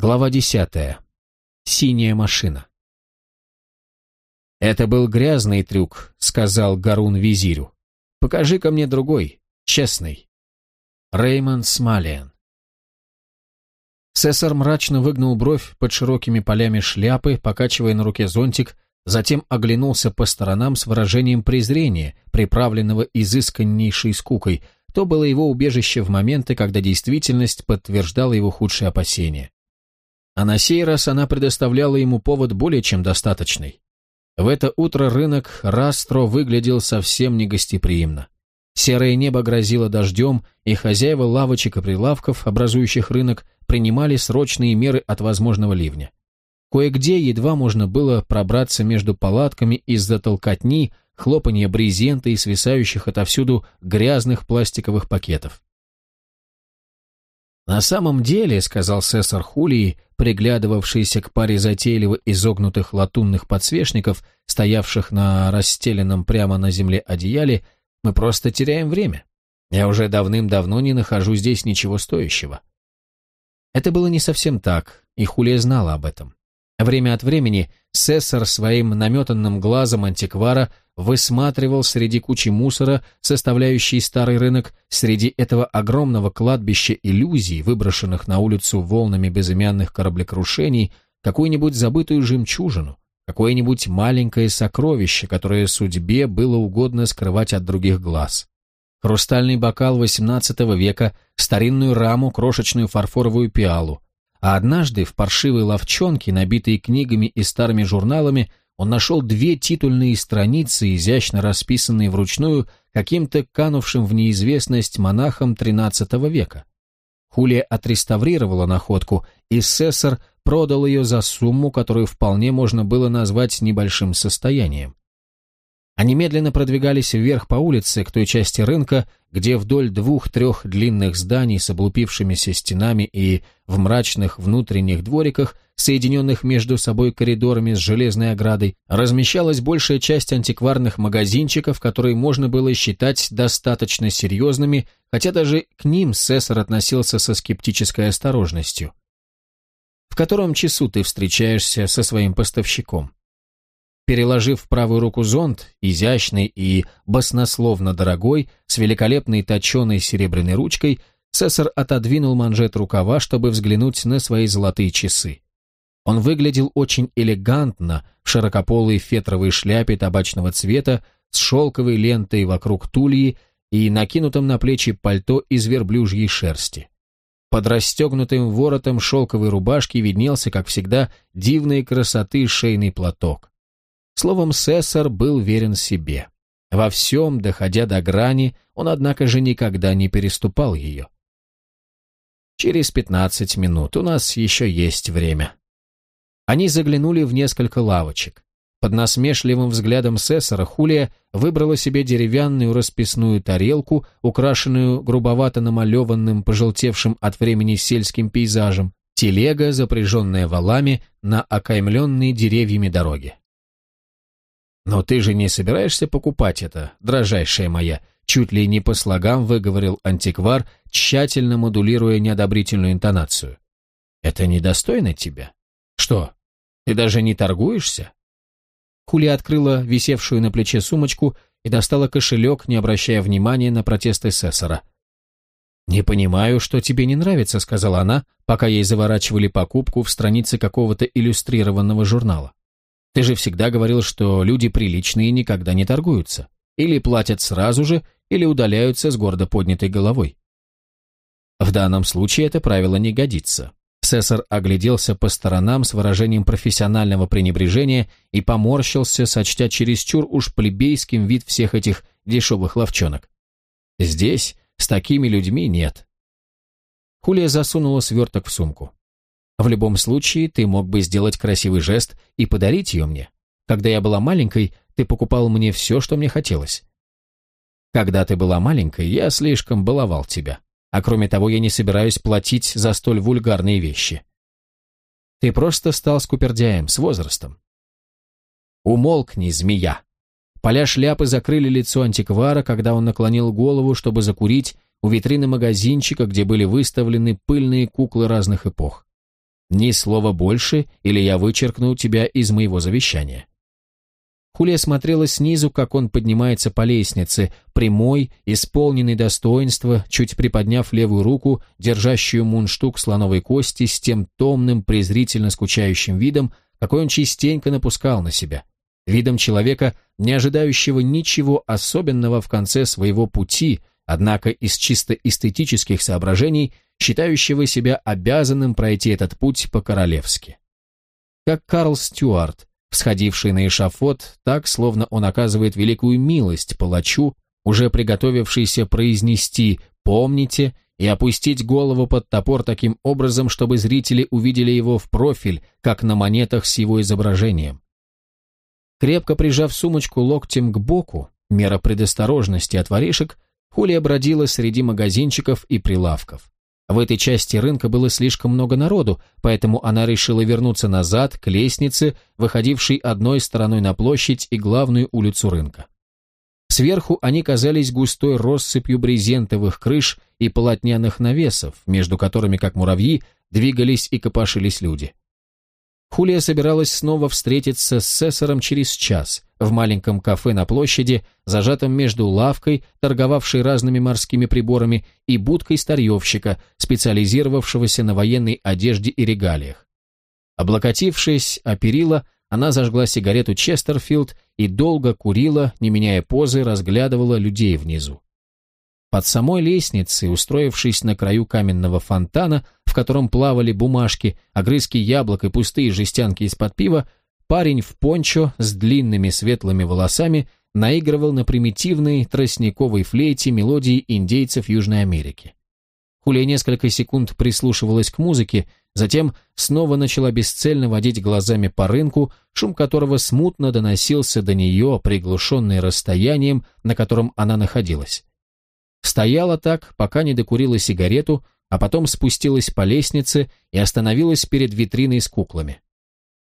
Глава десятая. Синяя машина. «Это был грязный трюк», — сказал Гарун визирю. «Покажи-ка мне другой, честный». Реймонд Смалиен. Сесар мрачно выгнул бровь под широкими полями шляпы, покачивая на руке зонтик, затем оглянулся по сторонам с выражением презрения, приправленного изысканнейшей скукой. То было его убежище в моменты, когда действительность подтверждала его худшие опасения. А на сей раз она предоставляла ему повод более чем достаточный. В это утро рынок Растро выглядел совсем негостеприимно. Серое небо грозило дождем, и хозяева лавочек и прилавков, образующих рынок, принимали срочные меры от возможного ливня. Кое-где едва можно было пробраться между палатками из-за толкотни, хлопанья брезента и свисающих отовсюду грязных пластиковых пакетов. «На самом деле», — сказал сессор Хулии, приглядывавшийся к паре затейливо изогнутых латунных подсвечников, стоявших на расстеленном прямо на земле одеяле, «мы просто теряем время. Я уже давным-давно не нахожу здесь ничего стоящего». Это было не совсем так, и Хулия знала об этом. Время от времени Сессор своим наметанным глазом антиквара высматривал среди кучи мусора, составляющей старый рынок, среди этого огромного кладбища иллюзий, выброшенных на улицу волнами безымянных кораблекрушений, какую-нибудь забытую жемчужину, какое-нибудь маленькое сокровище, которое судьбе было угодно скрывать от других глаз. Хрустальный бокал XVIII века, старинную раму, крошечную фарфоровую пиалу, а однажды в паршивой ловчонке, набитой книгами и старыми журналами, он нашел две титульные страницы, изящно расписанные вручную каким-то канувшим в неизвестность монахом XIII века. Хулия отреставрировала находку, и Сессор продал ее за сумму, которую вполне можно было назвать небольшим состоянием. Они медленно продвигались вверх по улице, к той части рынка, где вдоль двух-трех длинных зданий с облупившимися стенами и в мрачных внутренних двориках, соединенных между собой коридорами с железной оградой, размещалась большая часть антикварных магазинчиков, которые можно было считать достаточно серьезными, хотя даже к ним Сессор относился со скептической осторожностью. «В котором часу ты встречаешься со своим поставщиком?» Переложив в правую руку зонт, изящный и баснословно дорогой, с великолепной точеной серебряной ручкой, Цесар отодвинул манжет рукава, чтобы взглянуть на свои золотые часы. Он выглядел очень элегантно в широкополой фетровой шляпе табачного цвета с шелковой лентой вокруг тульи и накинутым на плечи пальто из верблюжьей шерсти. Под расстегнутым воротом шелковой рубашки виднелся, как всегда, дивной красоты шейный платок. Словом, Сессор был верен себе. Во всем, доходя до грани, он, однако же, никогда не переступал ее. Через пятнадцать минут у нас еще есть время. Они заглянули в несколько лавочек. Под насмешливым взглядом Сессора Хулия выбрала себе деревянную расписную тарелку, украшенную грубовато намалеванным, пожелтевшим от времени сельским пейзажем, телега, запряженная валами на окаймленной деревьями дороге. «Но ты же не собираешься покупать это, дрожайшая моя?» Чуть ли не по слогам выговорил антиквар, тщательно модулируя неодобрительную интонацию. «Это недостойно тебя? Что, ты даже не торгуешься?» Хулия открыла висевшую на плече сумочку и достала кошелек, не обращая внимания на протесты Сессора. «Не понимаю, что тебе не нравится», — сказала она, пока ей заворачивали покупку в странице какого-то иллюстрированного журнала. Ты же всегда говорил, что люди приличные никогда не торгуются. Или платят сразу же, или удаляются с гордо поднятой головой. В данном случае это правило не годится. Сесар огляделся по сторонам с выражением профессионального пренебрежения и поморщился, сочтя чересчур уж плебейским вид всех этих дешевых ловчонок. Здесь с такими людьми нет. Хулия засунула сверток в сумку. В любом случае, ты мог бы сделать красивый жест и подарить ее мне. Когда я была маленькой, ты покупал мне все, что мне хотелось. Когда ты была маленькой, я слишком баловал тебя. А кроме того, я не собираюсь платить за столь вульгарные вещи. Ты просто стал скупердяем с возрастом. Умолкни, змея. Поля шляпы закрыли лицо антиквара, когда он наклонил голову, чтобы закурить у витрины магазинчика, где были выставлены пыльные куклы разных эпох. Ни слова больше, или я вычеркну тебя из моего завещания». Хулия смотрела снизу, как он поднимается по лестнице, прямой, исполненный достоинства, чуть приподняв левую руку, держащую мундштук слоновой кости с тем томным, презрительно скучающим видом, какой он частенько напускал на себя. Видом человека, не ожидающего ничего особенного в конце своего пути, однако из чисто эстетических соображений, считающего себя обязанным пройти этот путь по-королевски. Как Карл Стюарт, всходивший на эшафот, так, словно он оказывает великую милость палачу, уже приготовившийся произнести «помните» и опустить голову под топор таким образом, чтобы зрители увидели его в профиль, как на монетах с его изображением. Крепко прижав сумочку локтем к боку, мера предосторожности от воришек, Хулия бродила среди магазинчиков и прилавков. В этой части рынка было слишком много народу, поэтому она решила вернуться назад, к лестнице, выходившей одной стороной на площадь и главную улицу рынка. Сверху они казались густой россыпью брезентовых крыш и полотняных навесов, между которыми, как муравьи, двигались и копошились люди. Хулия собиралась снова встретиться с Сесаром через час в маленьком кафе на площади, зажатом между лавкой, торговавшей разными морскими приборами, и будкой старьевщика, специализировавшегося на военной одежде и регалиях. Облокотившись о перила, она зажгла сигарету Честерфилд и долго курила, не меняя позы, разглядывала людей внизу. Под самой лестницей, устроившись на краю каменного фонтана, в котором плавали бумажки, огрызки яблок и пустые жестянки из-под пива, парень в пончо с длинными светлыми волосами наигрывал на примитивной тростниковой флейте мелодии индейцев Южной Америки. Хулия несколько секунд прислушивалась к музыке, затем снова начала бесцельно водить глазами по рынку, шум которого смутно доносился до нее, приглушенный расстоянием, на котором она находилась. Стояла так, пока не докурила сигарету, а потом спустилась по лестнице и остановилась перед витриной с куклами.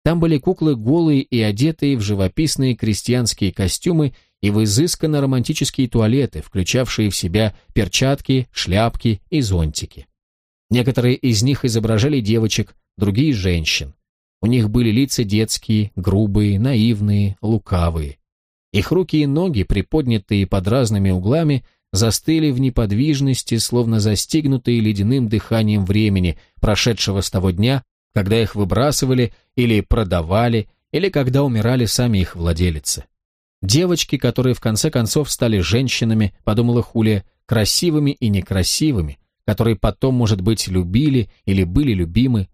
Там были куклы голые и одетые в живописные крестьянские костюмы и в изысканно романтические туалеты, включавшие в себя перчатки, шляпки и зонтики. Некоторые из них изображали девочек, другие – женщин. У них были лица детские, грубые, наивные, лукавые. Их руки и ноги, приподнятые под разными углами, застыли в неподвижности, словно застигнутые ледяным дыханием времени, прошедшего с того дня, когда их выбрасывали или продавали, или когда умирали сами их владелицы. Девочки, которые в конце концов стали женщинами, подумала Хулия, красивыми и некрасивыми, которые потом, может быть, любили или были любимы,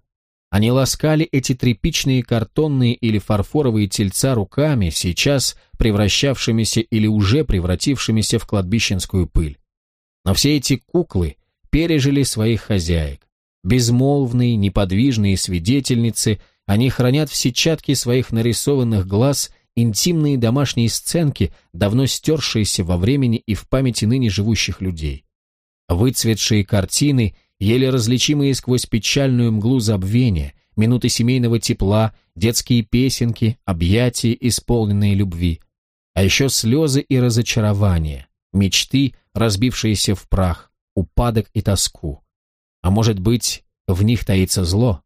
они ласкали эти тряпичные картонные или фарфоровые тельца руками, сейчас превращавшимися или уже превратившимися в кладбищенскую пыль. Но все эти куклы пережили своих хозяек. Безмолвные, неподвижные свидетельницы, они хранят в сетчатке своих нарисованных глаз интимные домашние сценки, давно стершиеся во времени и в памяти ныне живущих людей. Выцветшие картины – еле различимые сквозь печальную мглу забвения, минуты семейного тепла, детские песенки, объятия, исполненные любви. А еще слезы и разочарования, мечты, разбившиеся в прах, упадок и тоску. А может быть, в них таится зло?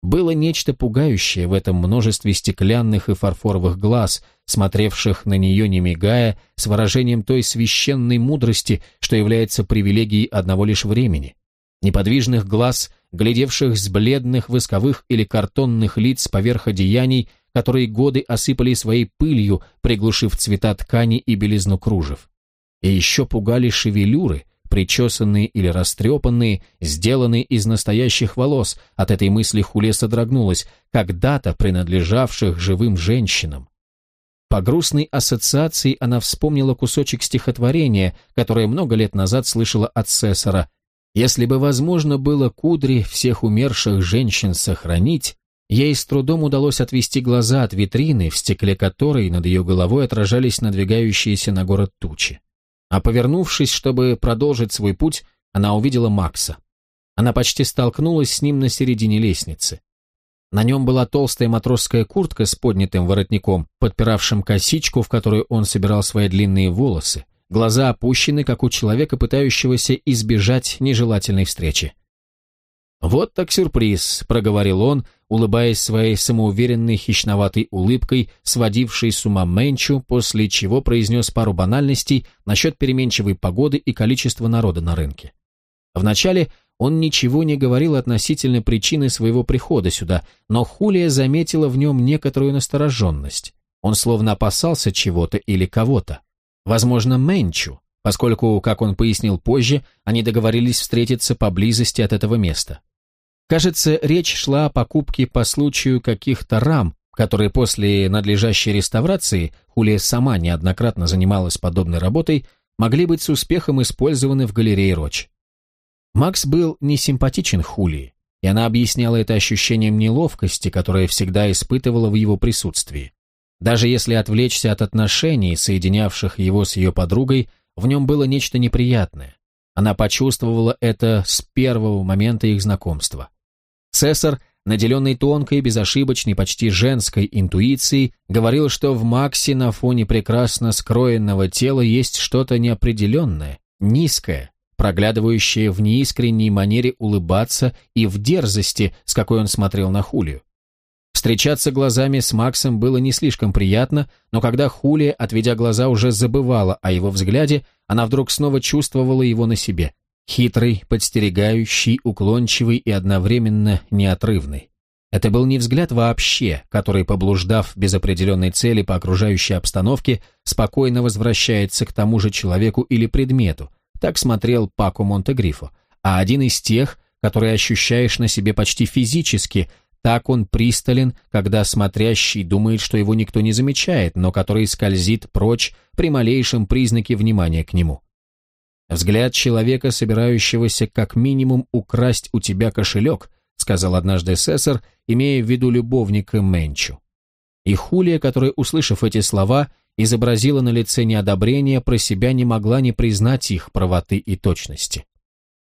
Было нечто пугающее в этом множестве стеклянных и фарфоровых глаз, смотревших на нее не мигая, с выражением той священной мудрости, что является привилегией одного лишь времени неподвижных глаз, глядевших с бледных восковых или картонных лиц поверх одеяний, которые годы осыпали своей пылью, приглушив цвета ткани и белизну кружев. И еще пугали шевелюры, причесанные или растрепанные, сделанные из настоящих волос, от этой мысли Хуле содрогнулась, когда-то принадлежавших живым женщинам. По грустной ассоциации она вспомнила кусочек стихотворения, которое много лет назад слышала от Сесара, если бы возможно было кудри всех умерших женщин сохранить, ей с трудом удалось отвести глаза от витрины, в стекле которой над ее головой отражались надвигающиеся на город тучи. А повернувшись, чтобы продолжить свой путь, она увидела Макса. Она почти столкнулась с ним на середине лестницы. На нем была толстая матросская куртка с поднятым воротником, подпиравшим косичку, в которую он собирал свои длинные волосы, глаза опущены, как у человека, пытающегося избежать нежелательной встречи. «Вот так сюрприз», — проговорил он, улыбаясь своей самоуверенной хищноватой улыбкой, сводившей с ума Менчу, после чего произнес пару банальностей насчет переменчивой погоды и количества народа на рынке. Вначале он ничего не говорил относительно причины своего прихода сюда, но Хулия заметила в нем некоторую настороженность. Он словно опасался чего-то или кого-то. Возможно, Менчу, поскольку, как он пояснил позже, они договорились встретиться поблизости от этого места. Кажется, речь шла о покупке по случаю каких-то рам, которые после надлежащей реставрации, Хулия сама неоднократно занималась подобной работой, могли быть с успехом использованы в галерее Роч. Макс был несимпатичен Хулии, и она объясняла это ощущением неловкости, которое всегда испытывала в его присутствии. Даже если отвлечься от отношений, соединявших его с ее подругой, в нем было нечто неприятное. Она почувствовала это с первого момента их знакомства. Цесар, наделенный тонкой, безошибочной, почти женской интуицией, говорил, что в Максе на фоне прекрасно скроенного тела есть что-то неопределенное, низкое, проглядывающее в неискренней манере улыбаться и в дерзости, с какой он смотрел на Хулию. Встречаться глазами с Максом было не слишком приятно, но когда Хулия, отведя глаза, уже забывала о его взгляде, она вдруг снова чувствовала его на себе. Хитрый, подстерегающий, уклончивый и одновременно неотрывный. Это был не взгляд вообще, который, поблуждав без определенной цели по окружающей обстановке, спокойно возвращается к тому же человеку или предмету, так смотрел Пако Монтегрифо, а один из тех, которые ощущаешь на себе почти физически, так он пристален, когда смотрящий думает, что его никто не замечает, но который скользит прочь при малейшем признаке внимания к нему. «Взгляд человека, собирающегося как минимум украсть у тебя кошелек», сказал однажды Сесар, имея в виду любовника Менчу. И Хулия, которая, услышав эти слова, изобразила на лице неодобрение, про себя не могла не признать их правоты и точности.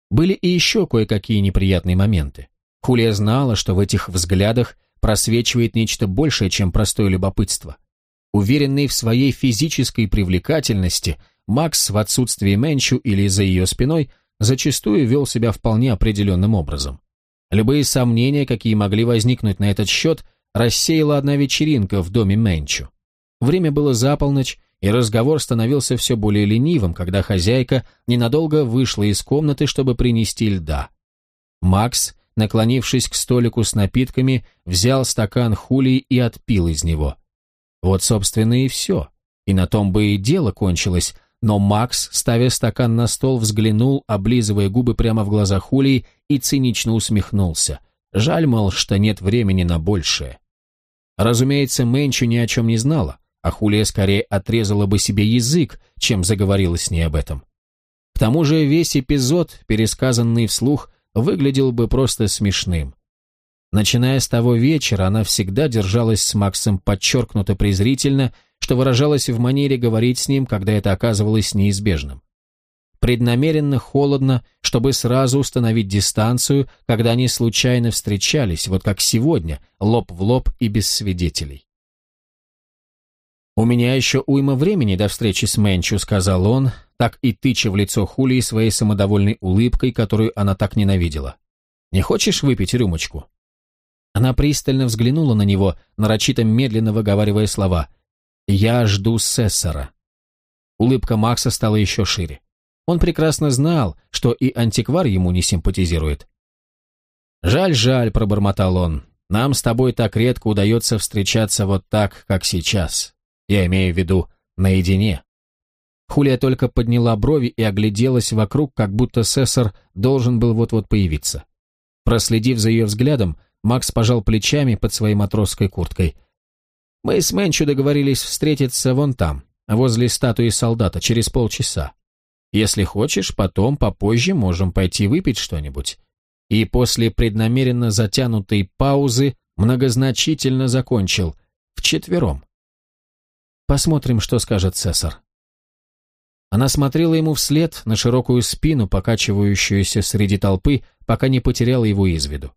Были и еще кое-какие неприятные моменты. Хулия знала, что в этих взглядах просвечивает нечто большее, чем простое любопытство. Уверенный в своей физической привлекательности, Макс в отсутствии Менчу или за ее спиной зачастую вел себя вполне определенным образом. Любые сомнения, какие могли возникнуть на этот счет, рассеяла одна вечеринка в доме Менчу. Время было за полночь, и разговор становился все более ленивым, когда хозяйка ненадолго вышла из комнаты, чтобы принести льда. Макс наклонившись к столику с напитками, взял стакан хули и отпил из него. Вот, собственно, и все. И на том бы и дело кончилось, но Макс, ставя стакан на стол, взглянул, облизывая губы прямо в глаза Хулии, и цинично усмехнулся. Жаль, мол, что нет времени на большее. Разумеется, Мэнчу ни о чем не знала, а Хулия скорее отрезала бы себе язык, чем заговорила с ней об этом. К тому же весь эпизод, пересказанный вслух, выглядел бы просто смешным. Начиная с того вечера, она всегда держалась с Максом подчеркнуто презрительно, что выражалось в манере говорить с ним, когда это оказывалось неизбежным. Преднамеренно холодно, чтобы сразу установить дистанцию, когда они случайно встречались, вот как сегодня, лоб в лоб и без свидетелей. «У меня еще уйма времени до встречи с Мэнчу», — сказал он, так и тыча в лицо Хулии своей самодовольной улыбкой, которую она так ненавидела. «Не хочешь выпить рюмочку?» Она пристально взглянула на него, нарочито медленно выговаривая слова «Я жду Сессора». Улыбка Макса стала еще шире. Он прекрасно знал, что и антиквар ему не симпатизирует. «Жаль, жаль», — пробормотал он, — «нам с тобой так редко удается встречаться вот так, как сейчас. Я имею в виду наедине. Хулия только подняла брови и огляделась вокруг, как будто Сессор должен был вот-вот появиться. Проследив за ее взглядом, Макс пожал плечами под своей матросской курткой. «Мы с Мэнчу договорились встретиться вон там, возле статуи солдата, через полчаса. Если хочешь, потом, попозже, можем пойти выпить что-нибудь». И после преднамеренно затянутой паузы многозначительно закончил «вчетвером». Посмотрим, что скажет Цесар. Она смотрела ему вслед на широкую спину, покачивающуюся среди толпы, пока не потеряла его из виду.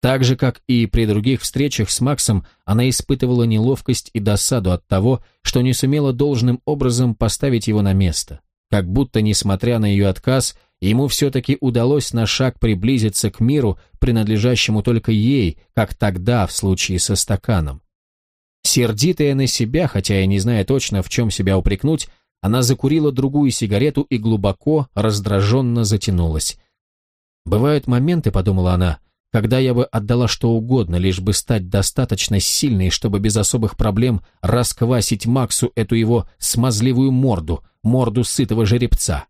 Так же, как и при других встречах с Максом, она испытывала неловкость и досаду от того, что не сумела должным образом поставить его на место, как будто, несмотря на ее отказ, ему все-таки удалось на шаг приблизиться к миру, принадлежащему только ей, как тогда в случае со стаканом. Сердитая на себя, хотя и не зная точно, в чем себя упрекнуть, она закурила другую сигарету и глубоко, раздраженно затянулась. «Бывают моменты», — подумала она, — «когда я бы отдала что угодно, лишь бы стать достаточно сильной, чтобы без особых проблем расквасить Максу эту его смазливую морду, морду сытого жеребца».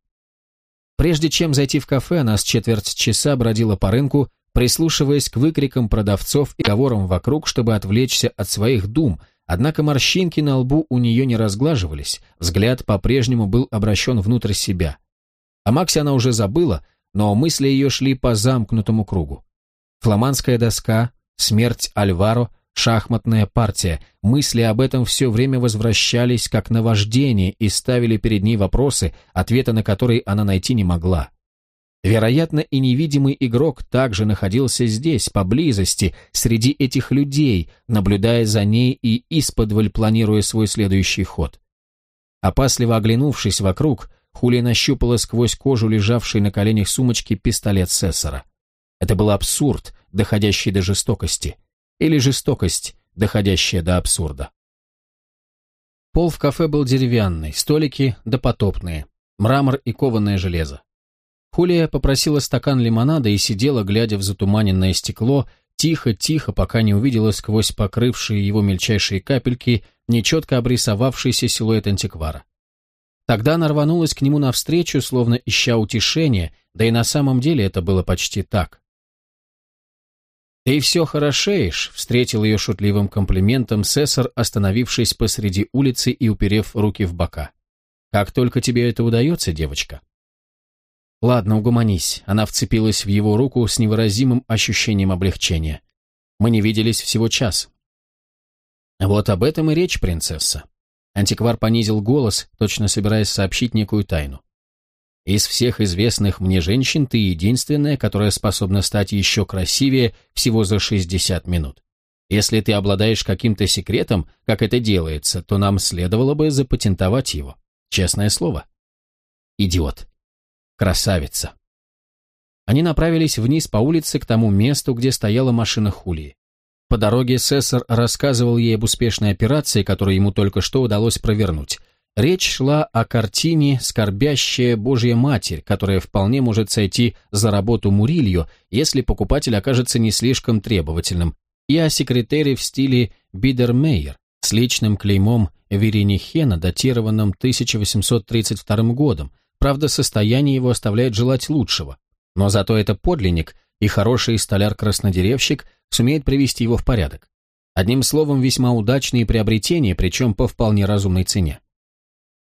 Прежде чем зайти в кафе, она с четверть часа бродила по рынку, прислушиваясь к выкрикам продавцов и говорам вокруг, чтобы отвлечься от своих дум, однако морщинки на лбу у нее не разглаживались, взгляд по-прежнему был обращен внутрь себя. О Максе она уже забыла, но мысли ее шли по замкнутому кругу. Фламандская доска, смерть Альваро, шахматная партия. Мысли об этом все время возвращались как наваждение и ставили перед ней вопросы, ответа на которые она найти не могла. Вероятно, и невидимый игрок также находился здесь, поблизости, среди этих людей, наблюдая за ней и исподволь планируя свой следующий ход. Опасливо оглянувшись вокруг, Хулия нащупала сквозь кожу лежавшей на коленях сумочки пистолет Сессора. Это был абсурд, доходящий до жестокости. Или жестокость, доходящая до абсурда. Пол в кафе был деревянный, столики допотопные, мрамор и кованое железо. Хулия попросила стакан лимонада и сидела, глядя в затуманенное стекло, тихо-тихо, пока не увидела сквозь покрывшие его мельчайшие капельки нечетко обрисовавшийся силуэт антиквара. Тогда она рванулась к нему навстречу, словно ища утешения, да и на самом деле это было почти так. «Ты все хорошеешь», — встретил ее шутливым комплиментом сессор, остановившись посреди улицы и уперев руки в бока. «Как только тебе это удается, девочка?» «Ладно, угомонись». Она вцепилась в его руку с невыразимым ощущением облегчения. «Мы не виделись всего час». «Вот об этом и речь, принцесса». Антиквар понизил голос, точно собираясь сообщить некую тайну. «Из всех известных мне женщин ты единственная, которая способна стать еще красивее всего за 60 минут. Если ты обладаешь каким-то секретом, как это делается, то нам следовало бы запатентовать его. Честное слово». «Идиот», Красавица. Они направились вниз по улице к тому месту, где стояла машина Хулии. По дороге Сессор рассказывал ей об успешной операции, которую ему только что удалось провернуть. Речь шла о картине «Скорбящая Божья Матерь», которая вполне может сойти за работу Мурильо, если покупатель окажется не слишком требовательным, и о секретере в стиле Бидермейер с личным клеймом Веринихена, датированным 1832 годом, Правда, состояние его оставляет желать лучшего. Но зато это подлинник, и хороший столяр-краснодеревщик сумеет привести его в порядок. Одним словом, весьма удачные приобретения, причем по вполне разумной цене.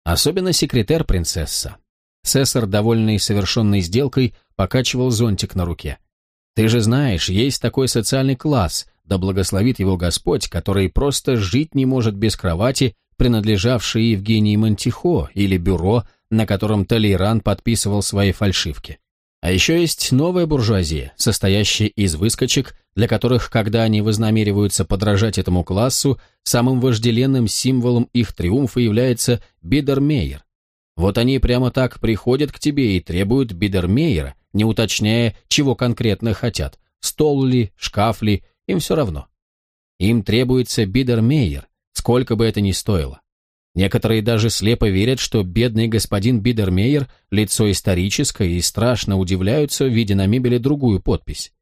Особенно секретарь принцесса. Сессор, довольный совершенной сделкой, покачивал зонтик на руке. «Ты же знаешь, есть такой социальный класс, да благословит его Господь, который просто жить не может без кровати, принадлежавшей Евгении Монтихо, или бюро, на котором Толейран подписывал свои фальшивки. А еще есть новая буржуазия, состоящая из выскочек, для которых, когда они вознамериваются подражать этому классу, самым вожделенным символом их триумфа является Бидермейер. Вот они прямо так приходят к тебе и требуют Бидермейера, не уточняя, чего конкретно хотят, стол ли, шкаф ли, им все равно. Им требуется Бидермейер, сколько бы это ни стоило. Некоторые даже слепо верят, что бедный господин Бидермейер – лицо историческое и страшно удивляются, видя на мебели другую подпись.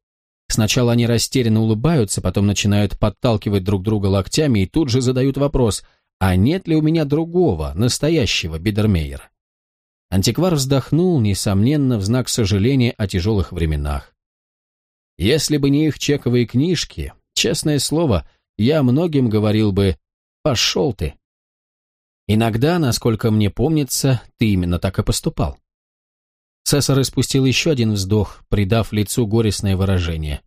Сначала они растерянно улыбаются, потом начинают подталкивать друг друга локтями и тут же задают вопрос, а нет ли у меня другого, настоящего Бидермейера? Антиквар вздохнул, несомненно, в знак сожаления о тяжелых временах. Если бы не их чековые книжки, честное слово, я многим говорил бы «пошел ты». Иногда, насколько мне помнится, ты именно так и поступал. Цесар испустил еще один вздох, придав лицу горестное выражение.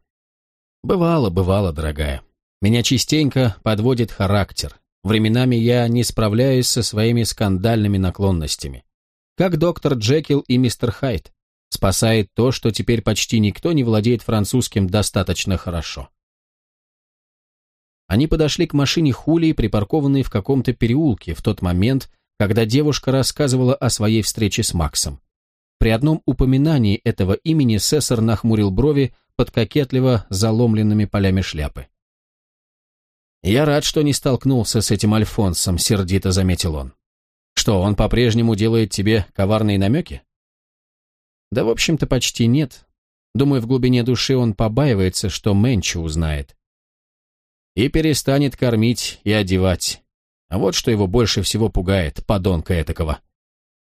«Бывало, бывало, дорогая. Меня частенько подводит характер. Временами я не справляюсь со своими скандальными наклонностями. Как доктор Джекил и мистер Хайт. Спасает то, что теперь почти никто не владеет французским достаточно хорошо. Они подошли к машине Хулии, припаркованной в каком-то переулке, в тот момент, когда девушка рассказывала о своей встрече с Максом. При одном упоминании этого имени Сессор нахмурил брови под кокетливо заломленными полями шляпы. «Я рад, что не столкнулся с этим Альфонсом», — сердито заметил он. «Что, он по-прежнему делает тебе коварные намеки?» «Да, в общем-то, почти нет. Думаю, в глубине души он побаивается, что Мэнчи узнает. И перестанет кормить и одевать. А вот что его больше всего пугает, подонка этакого».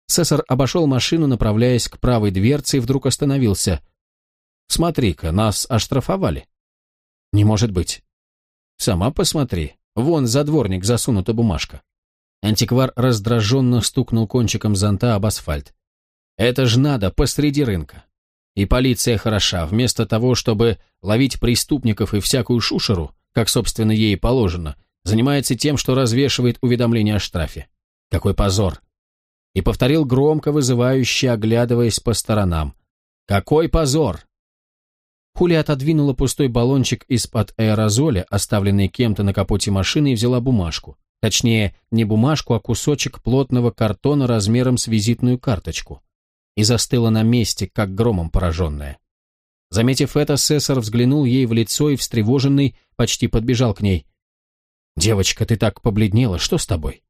Сесар обошел машину, направляясь к правой дверце, и вдруг остановился. «Смотри-ка, нас оштрафовали». «Не может быть». Сама посмотри. Вон за дворник засунута бумажка. Антиквар раздраженно стукнул кончиком зонта об асфальт. Это ж надо, посреди рынка. И полиция хороша, вместо того, чтобы ловить преступников и всякую шушеру, как, собственно, ей положено, занимается тем, что развешивает уведомления о штрафе. Какой позор! И повторил громко, вызывающе, оглядываясь по сторонам. Какой позор! Хуля отодвинула пустой баллончик из-под аэрозоля, оставленный кем-то на капоте машины, и взяла бумажку. Точнее, не бумажку, а кусочек плотного картона размером с визитную карточку. И застыла на месте, как громом пораженная. Заметив это, Сессор взглянул ей в лицо и, встревоженный, почти подбежал к ней. «Девочка, ты так побледнела, что с тобой?»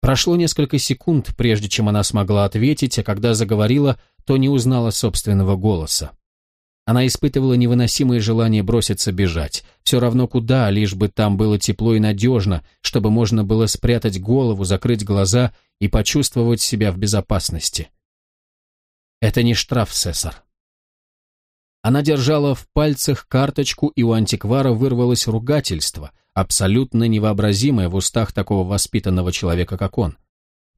Прошло несколько секунд, прежде чем она смогла ответить, а когда заговорила, то не узнала собственного голоса. Она испытывала невыносимое желание броситься бежать. Все равно куда, лишь бы там было тепло и надежно, чтобы можно было спрятать голову, закрыть глаза и почувствовать себя в безопасности. Это не штраф, Сесар. Она держала в пальцах карточку, и у антиквара вырвалось ругательство, абсолютно невообразимое в устах такого воспитанного человека, как он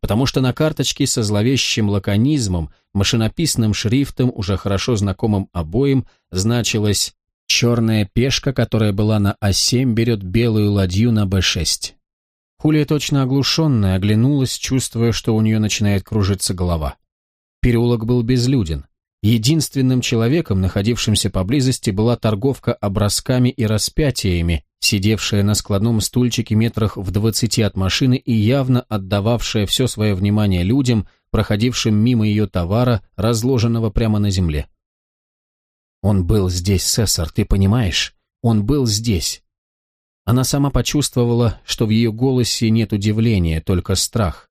потому что на карточке со зловещим лаконизмом, машинописным шрифтом, уже хорошо знакомым обоим, значилось «Черная пешка, которая была на А7, берет белую ладью на Б6». Хулия, точно оглушенная, оглянулась, чувствуя, что у нее начинает кружиться голова. Переулок был безлюден. Единственным человеком, находившимся поблизости, была торговка образками и распятиями, сидевшая на складном стульчике метрах в двадцати от машины и явно отдававшая все свое внимание людям, проходившим мимо ее товара, разложенного прямо на земле. «Он был здесь, Сесар, ты понимаешь? Он был здесь». Она сама почувствовала, что в ее голосе нет удивления, только страх.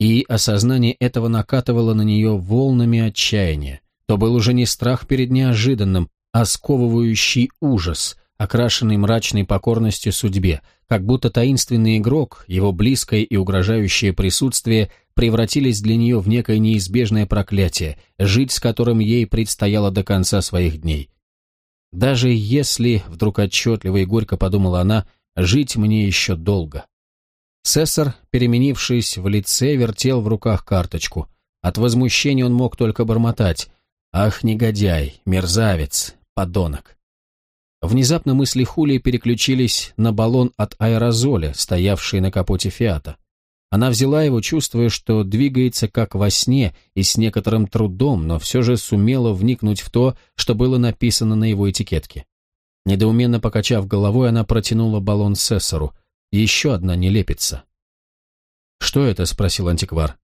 И осознание этого накатывало на нее волнами отчаяния. То был уже не страх перед неожиданным, а сковывающий ужас, окрашенный мрачной покорностью судьбе, как будто таинственный игрок, его близкое и угрожающее присутствие превратились для нее в некое неизбежное проклятие, жить с которым ей предстояло до конца своих дней. Даже если, вдруг отчетливо и горько подумала она, жить мне еще долго. Сессор, переменившись в лице, вертел в руках карточку. От возмущения он мог только бормотать. «Ах, негодяй, мерзавец, подонок!» Внезапно мысли Хулии переключились на баллон от аэрозоля, стоявший на капоте Фиата. Она взяла его, чувствуя, что двигается как во сне и с некоторым трудом, но все же сумела вникнуть в то, что было написано на его этикетке. Недоуменно покачав головой, она протянула баллон Сессору. Еще одна нелепица. «Что это?» — спросил антиквар.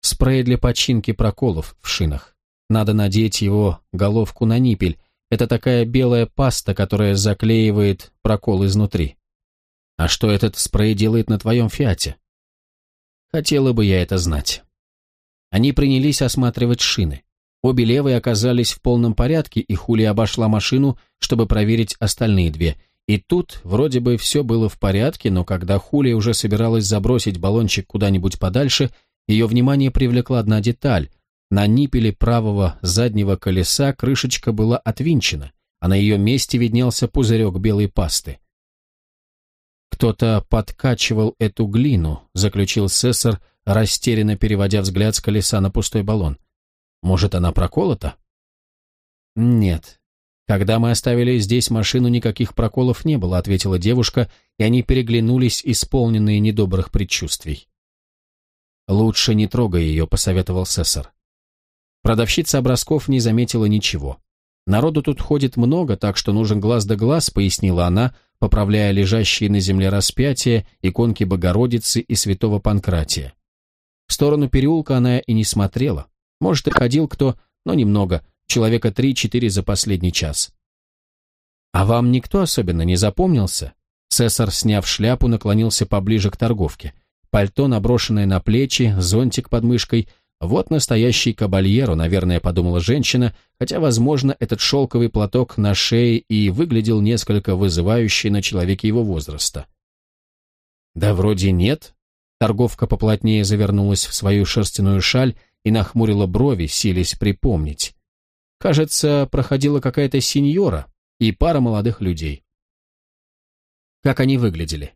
«Спрей для починки проколов в шинах. Надо надеть его головку на ниппель, это такая белая паста, которая заклеивает прокол изнутри. А что этот спрей делает на твоем фиате? Хотела бы я это знать. Они принялись осматривать шины. Обе левые оказались в полном порядке, и Хули обошла машину, чтобы проверить остальные две. И тут вроде бы все было в порядке, но когда Хули уже собиралась забросить баллончик куда-нибудь подальше, ее внимание привлекла одна деталь, на ниппеле правого заднего колеса крышечка была отвинчена, а на ее месте виднелся пузырек белой пасты. «Кто-то подкачивал эту глину», — заключил Сессор, растерянно переводя взгляд с колеса на пустой баллон. «Может, она проколота?» «Нет. Когда мы оставили здесь машину, никаких проколов не было», — ответила девушка, и они переглянулись, исполненные недобрых предчувствий. «Лучше не трогай ее», — посоветовал Сессор. Продавщица образков не заметила ничего. Народу тут ходит много, так что нужен глаз да глаз, пояснила она, поправляя лежащие на земле распятия, иконки Богородицы и святого Панкратия. В сторону переулка она и не смотрела. Может, и ходил кто, но немного, человека три-четыре за последний час. «А вам никто особенно не запомнился?» Цесар, сняв шляпу, наклонился поближе к торговке. Пальто, наброшенное на плечи, зонтик под мышкой. Вот настоящий кабальеро, наверное, подумала женщина, хотя, возможно, этот шелковый платок на шее и выглядел несколько вызывающе на человеке его возраста. «Да вроде нет». Торговка поплотнее завернулась в свою шерстяную шаль и нахмурила брови, силясь припомнить. Кажется, проходила какая-то сеньора и пара молодых людей. Как они выглядели?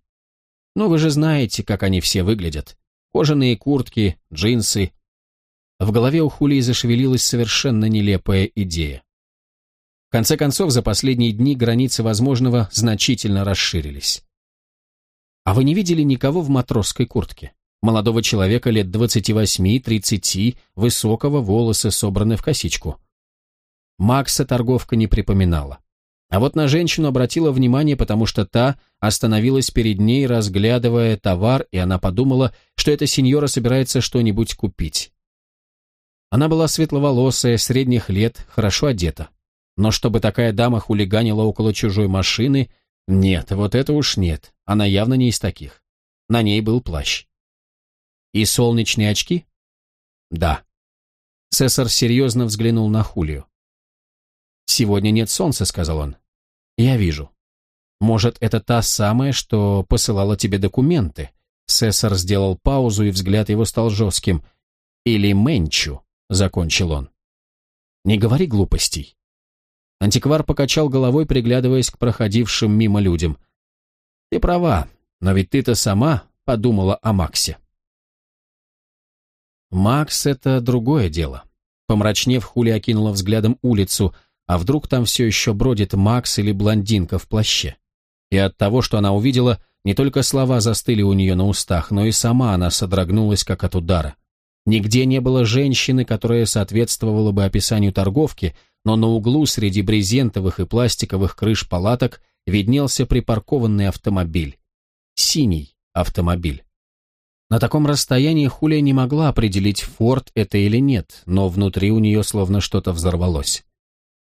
Ну, вы же знаете, как они все выглядят. Кожаные куртки, джинсы. В голове у Хулии зашевелилась совершенно нелепая идея. В конце концов, за последние дни границы возможного значительно расширились. А вы не видели никого в матросской куртке? Молодого человека лет 28-30, высокого, волосы собраны в косичку. Макса торговка не припоминала. А вот на женщину обратила внимание, потому что та остановилась перед ней, разглядывая товар, и она подумала, что эта сеньора собирается что-нибудь купить. Она была светловолосая, средних лет, хорошо одета. Но чтобы такая дама хулиганила около чужой машины, нет, вот это уж нет, она явно не из таких. На ней был плащ. И солнечные очки? Да. Цесар серьезно взглянул на Хулию. «Сегодня нет солнца», — сказал он. «Я вижу. Может, это та самая, что посылала тебе документы?» Сесар сделал паузу, и взгляд его стал жестким. «Или Менчу», — закончил он. «Не говори глупостей». Антиквар покачал головой, приглядываясь к проходившим мимо людям. «Ты права, но ведь ты-то сама подумала о Максе». «Макс — это другое дело». Помрачнев, Хули окинула взглядом улицу — а вдруг там все еще бродит Макс или блондинка в плаще? И от того, что она увидела, не только слова застыли у нее на устах, но и сама она содрогнулась, как от удара. Нигде не было женщины, которая соответствовала бы описанию торговки, но на углу среди брезентовых и пластиковых крыш палаток виднелся припаркованный автомобиль. Синий автомобиль. На таком расстоянии Хулия не могла определить, форт это или нет, но внутри у нее словно что-то взорвалось.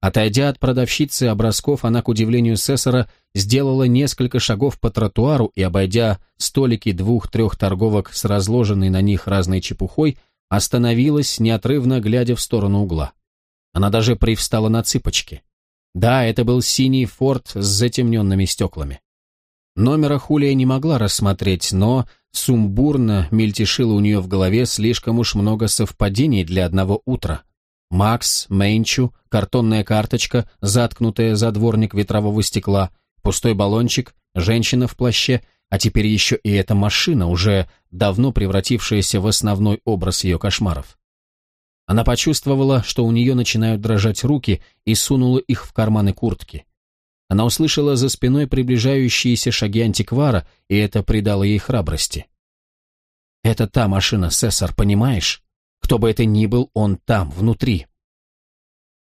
Отойдя от продавщицы образков, она, к удивлению Сессора, сделала несколько шагов по тротуару и, обойдя столики двух-трех торговок с разложенной на них разной чепухой, остановилась, неотрывно глядя в сторону угла. Она даже привстала на цыпочки. Да, это был синий форт с затемненными стеклами. Номера Хулия не могла рассмотреть, но сумбурно мельтешило у нее в голове слишком уж много совпадений для одного утра. Макс, Мейнчу, картонная карточка, заткнутая за дворник ветрового стекла, пустой баллончик, женщина в плаще, а теперь еще и эта машина, уже давно превратившаяся в основной образ ее кошмаров. Она почувствовала, что у нее начинают дрожать руки, и сунула их в карманы куртки. Она услышала за спиной приближающиеся шаги антиквара, и это придало ей храбрости. «Это та машина, Сесар, понимаешь? Кто бы это ни был, он там, внутри.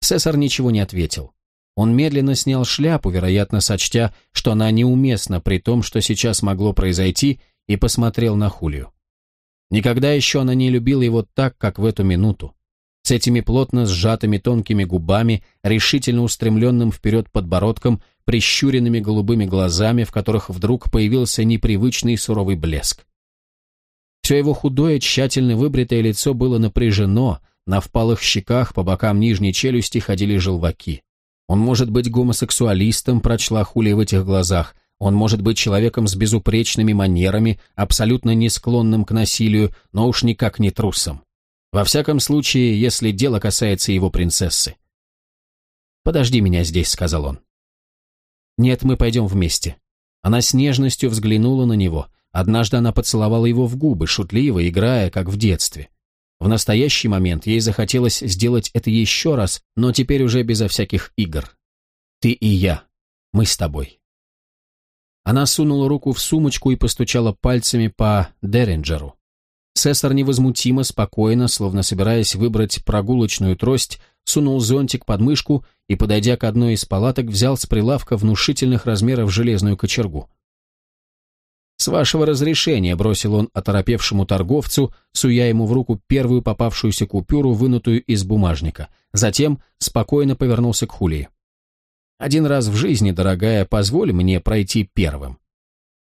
Сесар ничего не ответил. Он медленно снял шляпу, вероятно, сочтя, что она неуместна при том, что сейчас могло произойти, и посмотрел на Хулию. Никогда еще она не любила его так, как в эту минуту. С этими плотно сжатыми тонкими губами, решительно устремленным вперед подбородком, прищуренными голубыми глазами, в которых вдруг появился непривычный суровый блеск. Все его худое, тщательно выбритое лицо было напряжено, на впалых щеках по бокам нижней челюсти ходили желваки. Он может быть гомосексуалистом, прочла Хули в этих глазах, он может быть человеком с безупречными манерами, абсолютно не склонным к насилию, но уж никак не трусом. Во всяком случае, если дело касается его принцессы. «Подожди меня здесь», — сказал он. «Нет, мы пойдем вместе». Она с нежностью взглянула на него, Однажды она поцеловала его в губы, шутливо, играя, как в детстве. В настоящий момент ей захотелось сделать это еще раз, но теперь уже безо всяких игр. «Ты и я. Мы с тобой». Она сунула руку в сумочку и постучала пальцами по Деринджеру. Сессор невозмутимо, спокойно, словно собираясь выбрать прогулочную трость, сунул зонтик под мышку и, подойдя к одной из палаток, взял с прилавка внушительных размеров железную кочергу. «С вашего разрешения», — бросил он оторопевшему торговцу, суя ему в руку первую попавшуюся купюру, вынутую из бумажника. Затем спокойно повернулся к Хулии. «Один раз в жизни, дорогая, позволь мне пройти первым»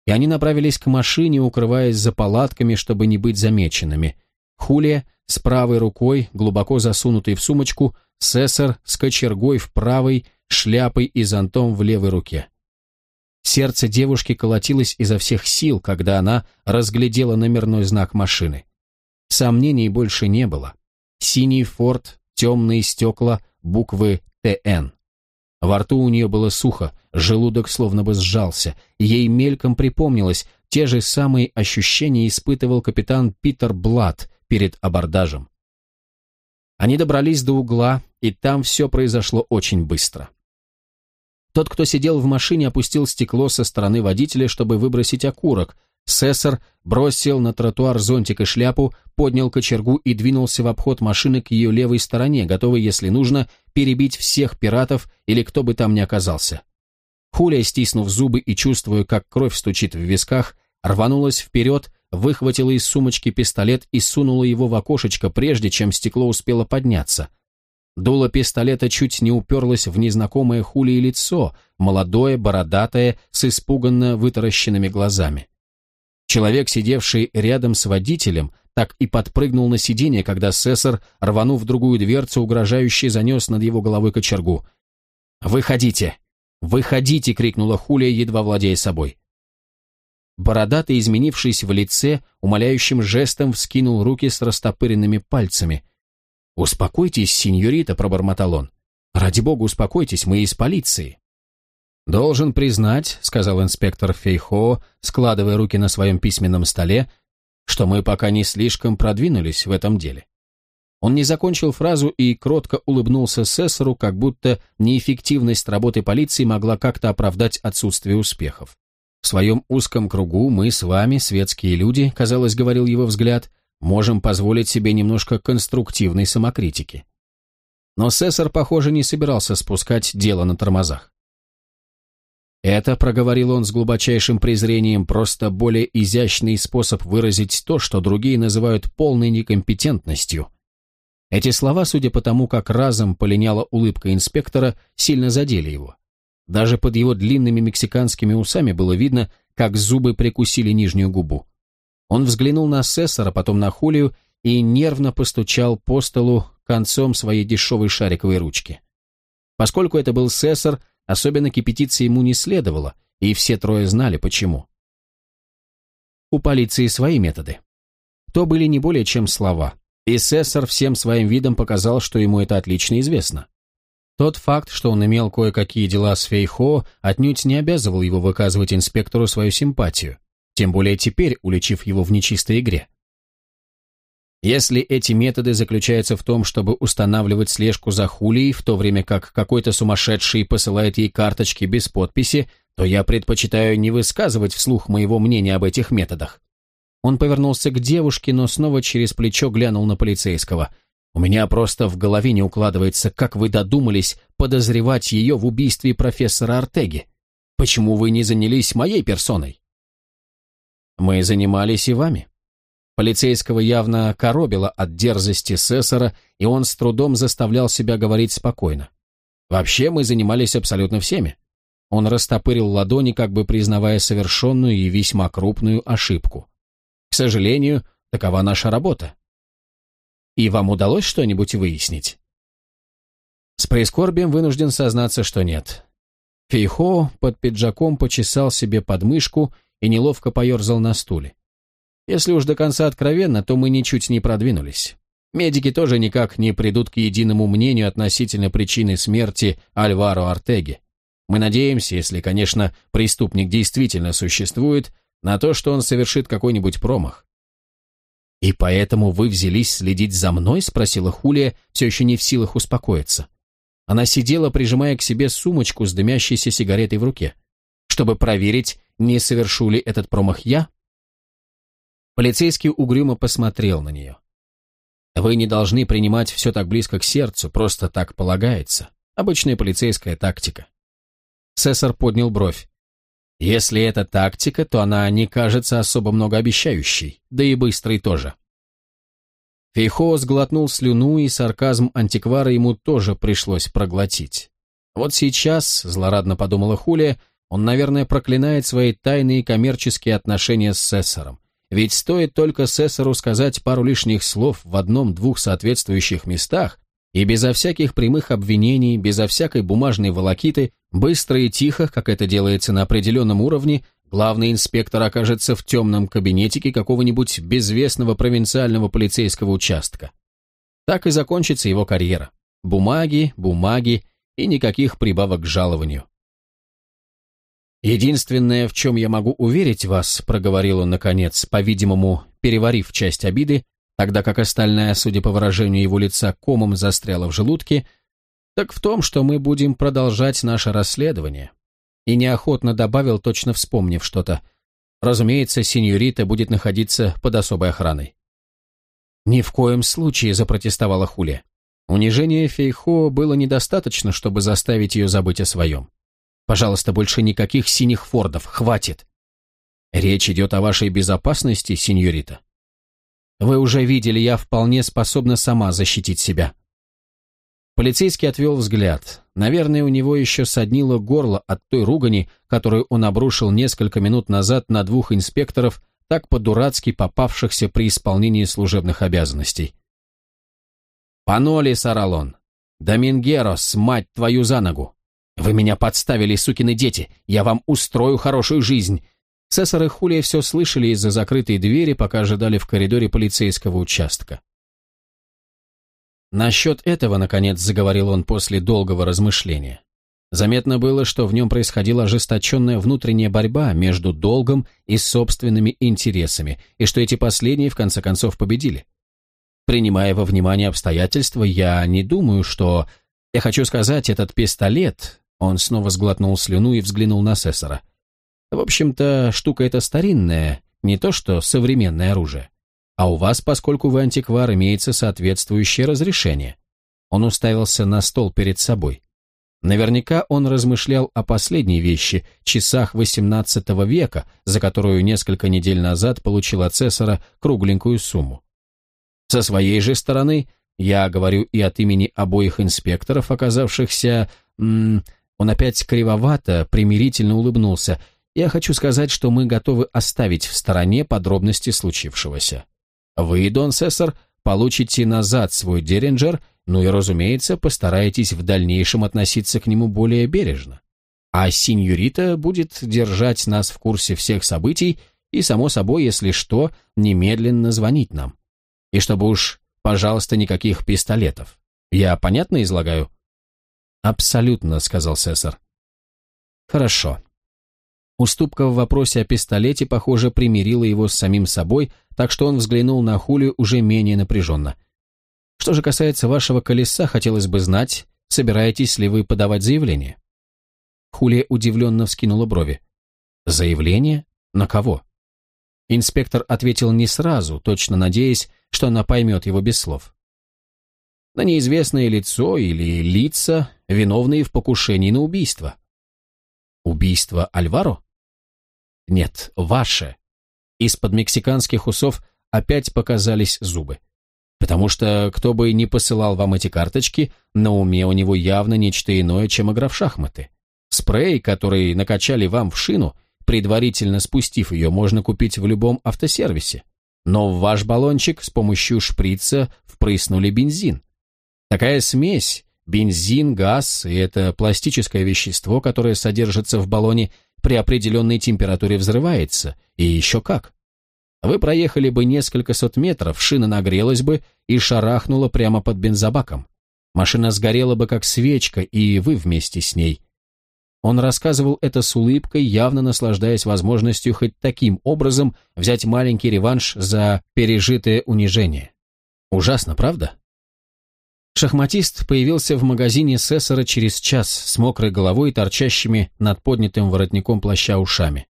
и они направились к машине, укрываясь за палатками, чтобы не быть замеченными. Хулия с правой рукой, глубоко засунутой в сумочку, Сесар с кочергой в правой, шляпой и зонтом в левой руке. Сердце девушки колотилось изо всех сил, когда она разглядела номерной знак машины. Сомнений больше не было. Синий форт, темные стекла, буквы «ТН». Во рту у нее было сухо, желудок словно бы сжался. Ей мельком припомнилось, те же самые ощущения испытывал капитан Питер Блад перед абордажем. Они добрались до угла, и там все произошло очень быстро. Тот, кто сидел в машине, опустил стекло со стороны водителя, чтобы выбросить окурок, Сессор бросил на тротуар зонтик и шляпу, поднял кочергу и двинулся в обход машины к ее левой стороне, готовый, если нужно, перебить всех пиратов или кто бы там ни оказался. Хулия, стиснув зубы и чувствуя, как кровь стучит в висках, рванулась вперед, выхватила из сумочки пистолет и сунула его в окошечко, прежде чем стекло успело подняться. Дуло пистолета чуть не уперлось в незнакомое Хулии лицо, молодое, бородатое, с испуганно вытаращенными глазами. Человек, сидевший рядом с водителем, так и подпрыгнул на сиденье, когда Сессор, рванув другую дверцу, угрожающе занес над его головой кочергу. «Выходите! Выходите!» — крикнула Хулия, едва владея собой. Бородатый, изменившись в лице, умоляющим жестом вскинул руки с растопыренными пальцами. «Успокойтесь, сеньорита», — пробормотал он. «Ради бога, успокойтесь, мы из полиции». «Должен признать», — сказал инспектор Фейхо, складывая руки на своем письменном столе, «что мы пока не слишком продвинулись в этом деле». Он не закончил фразу и кротко улыбнулся Сессору, как будто неэффективность работы полиции могла как-то оправдать отсутствие успехов. В своем узком кругу мы с вами, светские люди, казалось, говорил его взгляд, можем позволить себе немножко конструктивной самокритики. Но Сессор, похоже, не собирался спускать дело на тормозах. Это, проговорил он с глубочайшим презрением, просто более изящный способ выразить то, что другие называют полной некомпетентностью. Эти слова, судя по тому, как разом полиняла улыбка инспектора, сильно задели его. Даже под его длинными мексиканскими усами было видно, как зубы прикусили нижнюю губу. Он взглянул на Сессора, потом на Хулию и нервно постучал по столу концом своей дешевой шариковой ручки. Поскольку это был Сессор, Особенно кипятиться ему не следовало, и все трое знали почему. У полиции свои методы. То были не более чем слова, и Сессор всем своим видом показал, что ему это отлично известно. Тот факт, что он имел кое-какие дела с Фейхо, отнюдь не обязывал его выказывать инспектору свою симпатию, тем более теперь, уличив его в нечистой игре. Если эти методы заключаются в том, чтобы устанавливать слежку за Хулией, в то время как какой-то сумасшедший посылает ей карточки без подписи, то я предпочитаю не высказывать вслух моего мнения об этих методах. Он повернулся к девушке, но снова через плечо глянул на полицейского. «У меня просто в голове не укладывается, как вы додумались подозревать ее в убийстве профессора Артеги. Почему вы не занялись моей персоной?» «Мы занимались и вами», Полицейского явно коробило от дерзости Сессора, и он с трудом заставлял себя говорить спокойно. Вообще мы занимались абсолютно всеми. Он растопырил ладони, как бы признавая совершенную и весьма крупную ошибку. К сожалению, такова наша работа. И вам удалось что-нибудь выяснить? С прискорбием вынужден сознаться, что нет. Фейхо под пиджаком почесал себе подмышку и неловко поерзал на стуле. Если уж до конца откровенно, то мы ничуть не продвинулись. Медики тоже никак не придут к единому мнению относительно причины смерти Альваро Артеги. Мы надеемся, если, конечно, преступник действительно существует, на то, что он совершит какой-нибудь промах. «И поэтому вы взялись следить за мной?» — спросила Хулия, все еще не в силах успокоиться. Она сидела, прижимая к себе сумочку с дымящейся сигаретой в руке. «Чтобы проверить, не совершу ли этот промах я?» Полицейский угрюмо посмотрел на нее. Вы не должны принимать все так близко к сердцу, просто так полагается. Обычная полицейская тактика. Сесар поднял бровь. Если это тактика, то она не кажется особо многообещающей, да и быстрой тоже. Фейхо сглотнул слюну, и сарказм антиквара ему тоже пришлось проглотить. Вот сейчас, злорадно подумала Хулия, он, наверное, проклинает свои тайные коммерческие отношения с Сессором. Ведь стоит только Сессору сказать пару лишних слов в одном-двух соответствующих местах, и безо всяких прямых обвинений, безо всякой бумажной волокиты, быстро и тихо, как это делается на определенном уровне, главный инспектор окажется в темном кабинетике какого-нибудь безвестного провинциального полицейского участка. Так и закончится его карьера. Бумаги, бумаги и никаких прибавок к жалованию. «Единственное, в чем я могу уверить вас», — проговорил он наконец, по-видимому, переварив часть обиды, тогда как остальная, судя по выражению его лица, комом застряла в желудке, так в том, что мы будем продолжать наше расследование. И неохотно добавил, точно вспомнив что-то. Разумеется, сеньорита будет находиться под особой охраной. «Ни в коем случае», — запротестовала Хуля. Унижение Фейхо было недостаточно, чтобы заставить ее забыть о своем. Пожалуйста, больше никаких синих фордов, хватит. Речь идет о вашей безопасности, сеньорита. Вы уже видели, я вполне способна сама защитить себя. Полицейский отвел взгляд. Наверное, у него еще соднило горло от той ругани, которую он обрушил несколько минут назад на двух инспекторов, так по-дурацки попавшихся при исполнении служебных обязанностей. «Паноли, Саралон! Домингерос, мать твою за ногу! «Вы меня подставили, сукины дети! Я вам устрою хорошую жизнь!» Цесар и Хулия все слышали из-за закрытой двери, пока ожидали в коридоре полицейского участка. Насчет этого, наконец, заговорил он после долгого размышления. Заметно было, что в нем происходила ожесточенная внутренняя борьба между долгом и собственными интересами, и что эти последние в конце концов победили. Принимая во внимание обстоятельства, я не думаю, что... Я хочу сказать, этот пистолет, он снова сглотнул слюну и взглянул на Сессора. «В общем-то, штука эта старинная, не то что современное оружие. А у вас, поскольку вы антиквар, имеется соответствующее разрешение». Он уставился на стол перед собой. Наверняка он размышлял о последней вещи, часах XVIII века, за которую несколько недель назад получил от Цесара кругленькую сумму. Со своей же стороны, я говорю и от имени обоих инспекторов, оказавшихся... он опять кривовато, примирительно улыбнулся. «Я хочу сказать, что мы готовы оставить в стороне подробности случившегося. Вы, Дон Сессор, получите назад свой Деринджер, ну и, разумеется, постарайтесь в дальнейшем относиться к нему более бережно. А синьорита будет держать нас в курсе всех событий и, само собой, если что, немедленно звонить нам. И чтобы уж, пожалуйста, никаких пистолетов. Я понятно излагаю?» «Абсолютно», — сказал Сесар. «Хорошо». Уступка в вопросе о пистолете, похоже, примирила его с самим собой, так что он взглянул на Хулию уже менее напряженно. «Что же касается вашего колеса, хотелось бы знать, собираетесь ли вы подавать заявление?» Хулия удивленно вскинула брови. «Заявление? На кого?» Инспектор ответил не сразу, точно надеясь, что она поймет его без слов на неизвестное лицо или лица, виновные в покушении на убийство. Убийство Альваро? Нет, ваше. Из-под мексиканских усов опять показались зубы. Потому что, кто бы ни посылал вам эти карточки, на уме у него явно нечто иное, чем игра в шахматы. Спрей, который накачали вам в шину, предварительно спустив ее, можно купить в любом автосервисе. Но в ваш баллончик с помощью шприца впрыснули бензин. Такая смесь, бензин, газ и это пластическое вещество, которое содержится в баллоне, при определенной температуре взрывается, и еще как. Вы проехали бы несколько сот метров, шина нагрелась бы и шарахнула прямо под бензобаком. Машина сгорела бы как свечка, и вы вместе с ней. Он рассказывал это с улыбкой, явно наслаждаясь возможностью хоть таким образом взять маленький реванш за пережитое унижение. Ужасно, правда? Шахматист появился в магазине Сессора через час с мокрой головой и торчащими над поднятым воротником плаща ушами.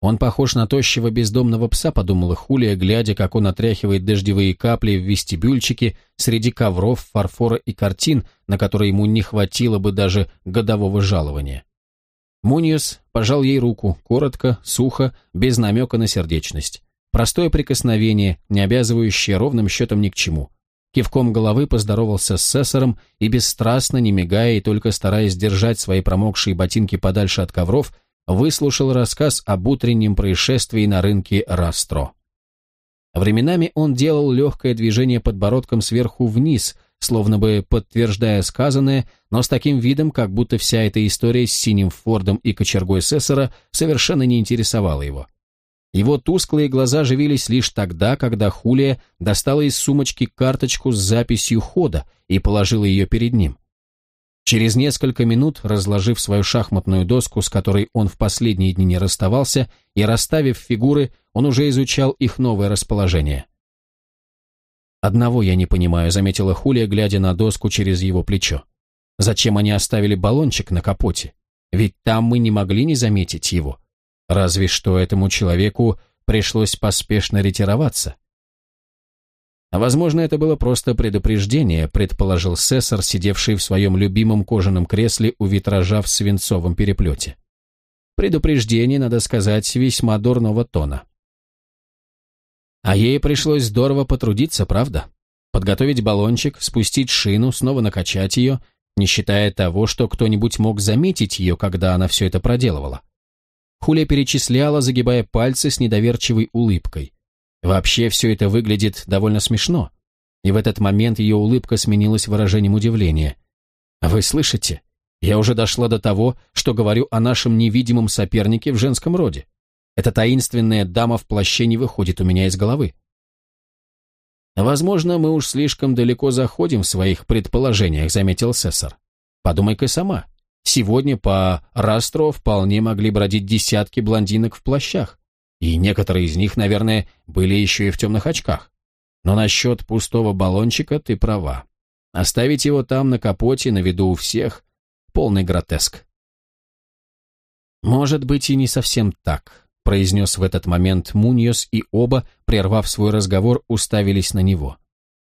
Он похож на тощего бездомного пса, подумала Хулия, глядя, как он отряхивает дождевые капли в вестибюльчике среди ковров, фарфора и картин, на которые ему не хватило бы даже годового жалования. Муниус пожал ей руку, коротко, сухо, без намека на сердечность. Простое прикосновение, не обязывающее ровным счетом ни к чему. Кивком головы поздоровался с сессором и бесстрастно, не мигая и только стараясь держать свои промокшие ботинки подальше от ковров, выслушал рассказ об утреннем происшествии на рынке Растро. Временами он делал легкое движение подбородком сверху вниз, словно бы подтверждая сказанное, но с таким видом, как будто вся эта история с синим Фордом и кочергой Сессора совершенно не интересовала его. Его тусклые глаза живились лишь тогда, когда Хулия достала из сумочки карточку с записью хода и положила ее перед ним. Через несколько минут, разложив свою шахматную доску, с которой он в последние дни не расставался, и расставив фигуры, он уже изучал их новое расположение. «Одного я не понимаю», — заметила Хулия, глядя на доску через его плечо. «Зачем они оставили баллончик на капоте? Ведь там мы не могли не заметить его. Разве что этому человеку пришлось поспешно ретироваться». Возможно, это было просто предупреждение, предположил Сессор, сидевший в своем любимом кожаном кресле у витража в свинцовом переплете. Предупреждение, надо сказать, весьма дурного тона. А ей пришлось здорово потрудиться, правда? Подготовить баллончик, спустить шину, снова накачать ее, не считая того, что кто-нибудь мог заметить ее, когда она все это проделывала. Хуля перечисляла, загибая пальцы с недоверчивой улыбкой. Вообще все это выглядит довольно смешно. И в этот момент ее улыбка сменилась выражением удивления. «Вы слышите? Я уже дошла до того, что говорю о нашем невидимом сопернике в женском роде. Эта таинственная дама в плаще не выходит у меня из головы». «Возможно, мы уж слишком далеко заходим в своих предположениях», — заметил Сессор. «Подумай-ка сама. Сегодня по Растро вполне могли бродить десятки блондинок в плащах. И некоторые из них, наверное, были еще и в темных очках. Но насчет пустого баллончика ты права. Оставить его там на капоте на виду у всех — полный гротеск. «Может быть, и не совсем так», — произнес в этот момент Муньос, и оба, прервав свой разговор, уставились на него.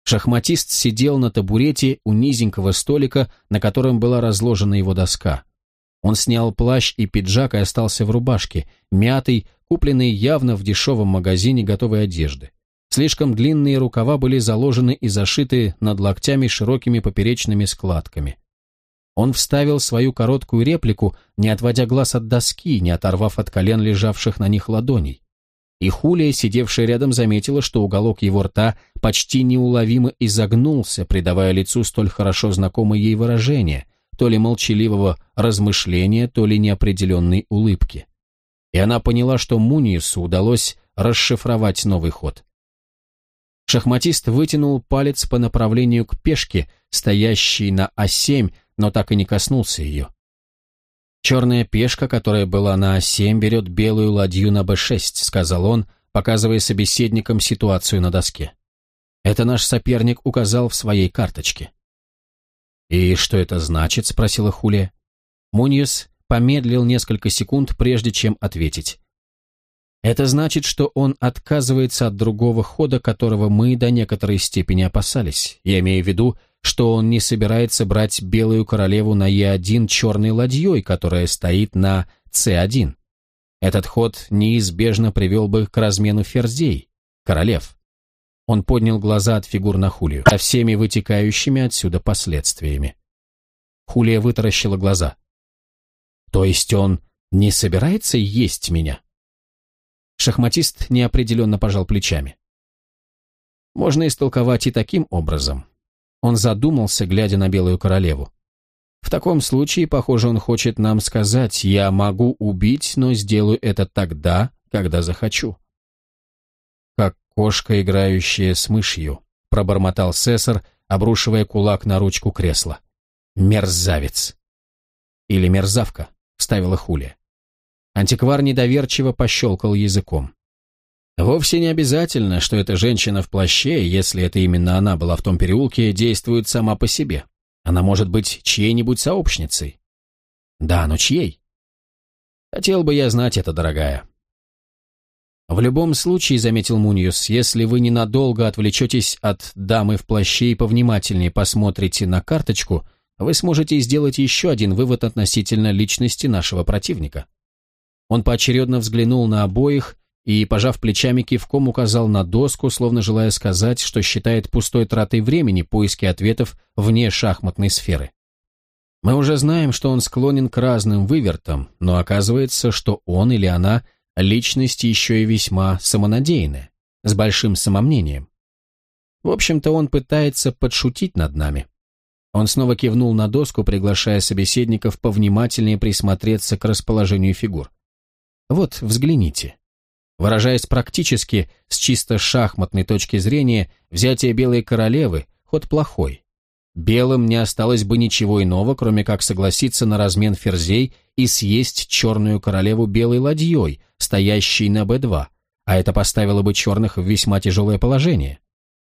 Шахматист сидел на табурете у низенького столика, на котором была разложена его доска. Он снял плащ и пиджак и остался в рубашке, мятый, купленный явно в дешевом магазине готовой одежды. Слишком длинные рукава были заложены и зашиты над локтями широкими поперечными складками. Он вставил свою короткую реплику, не отводя глаз от доски, не оторвав от колен лежавших на них ладоней. И Хулия, сидевшая рядом, заметила, что уголок его рта почти неуловимо изогнулся, придавая лицу столь хорошо знакомое ей выражение, то ли молчаливого размышления, то ли неопределенной улыбки и она поняла, что Муниусу удалось расшифровать новый ход. Шахматист вытянул палец по направлению к пешке, стоящей на А7, но так и не коснулся ее. «Черная пешка, которая была на А7, берет белую ладью на Б6», — сказал он, показывая собеседникам ситуацию на доске. «Это наш соперник указал в своей карточке». «И что это значит?» — спросила Хулия. Муньес помедлил несколько секунд, прежде чем ответить. Это значит, что он отказывается от другого хода, которого мы до некоторой степени опасались. Я имею в виду, что он не собирается брать белую королеву на Е1 черной ладьей, которая стоит на С1. Этот ход неизбежно привел бы к размену ферзей, королев. Он поднял глаза от фигур на Хулию, со всеми вытекающими отсюда последствиями. Хулия вытаращила глаза. То есть он не собирается есть меня? Шахматист неопределенно пожал плечами. Можно истолковать и таким образом. Он задумался, глядя на Белую Королеву. В таком случае, похоже, он хочет нам сказать, я могу убить, но сделаю это тогда, когда захочу. Как кошка, играющая с мышью, пробормотал Сесар, обрушивая кулак на ручку кресла. Мерзавец. Или мерзавка вставила Хуля. Антиквар недоверчиво пощелкал языком. Вовсе не обязательно, что эта женщина в плаще, если это именно она была в том переулке, действует сама по себе. Она может быть чьей-нибудь сообщницей. Да, но чьей? Хотел бы я знать это, дорогая. В любом случае, заметил Муньюс, если вы ненадолго отвлечетесь от дамы в плаще и повнимательнее посмотрите на карточку, вы сможете сделать еще один вывод относительно личности нашего противника. Он поочередно взглянул на обоих и, пожав плечами, кивком указал на доску, словно желая сказать, что считает пустой тратой времени поиски ответов вне шахматной сферы. Мы уже знаем, что он склонен к разным вывертам, но оказывается, что он или она – личность еще и весьма самонадеянная, с большим самомнением. В общем-то, он пытается подшутить над нами. Он снова кивнул на доску, приглашая собеседников повнимательнее присмотреться к расположению фигур. Вот, взгляните. Выражаясь практически, с чисто шахматной точки зрения, взятие белой королевы – ход плохой. Белым не осталось бы ничего иного, кроме как согласиться на размен ферзей и съесть черную королеву белой ладьей, стоящей на b2, а это поставило бы черных в весьма тяжелое положение.